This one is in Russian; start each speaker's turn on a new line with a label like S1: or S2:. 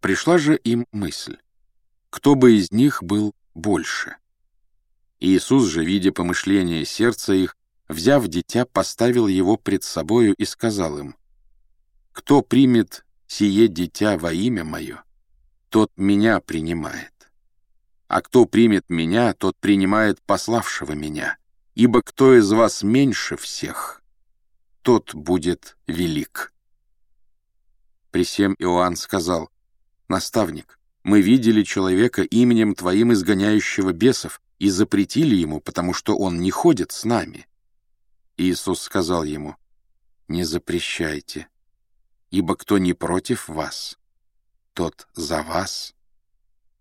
S1: Пришла же им мысль, кто бы из них был больше. Иисус же, видя помышления сердца их, взяв дитя, поставил его пред собою и сказал им, «Кто примет сие дитя во имя мое, тот меня принимает. А кто примет меня, тот принимает пославшего меня, ибо кто из вас меньше всех, тот будет велик». При сем Иоанн сказал, «Наставник, мы видели человека именем Твоим изгоняющего бесов и запретили ему, потому что он не ходит с нами». Иисус сказал ему, «Не запрещайте, ибо кто не против вас, тот за вас».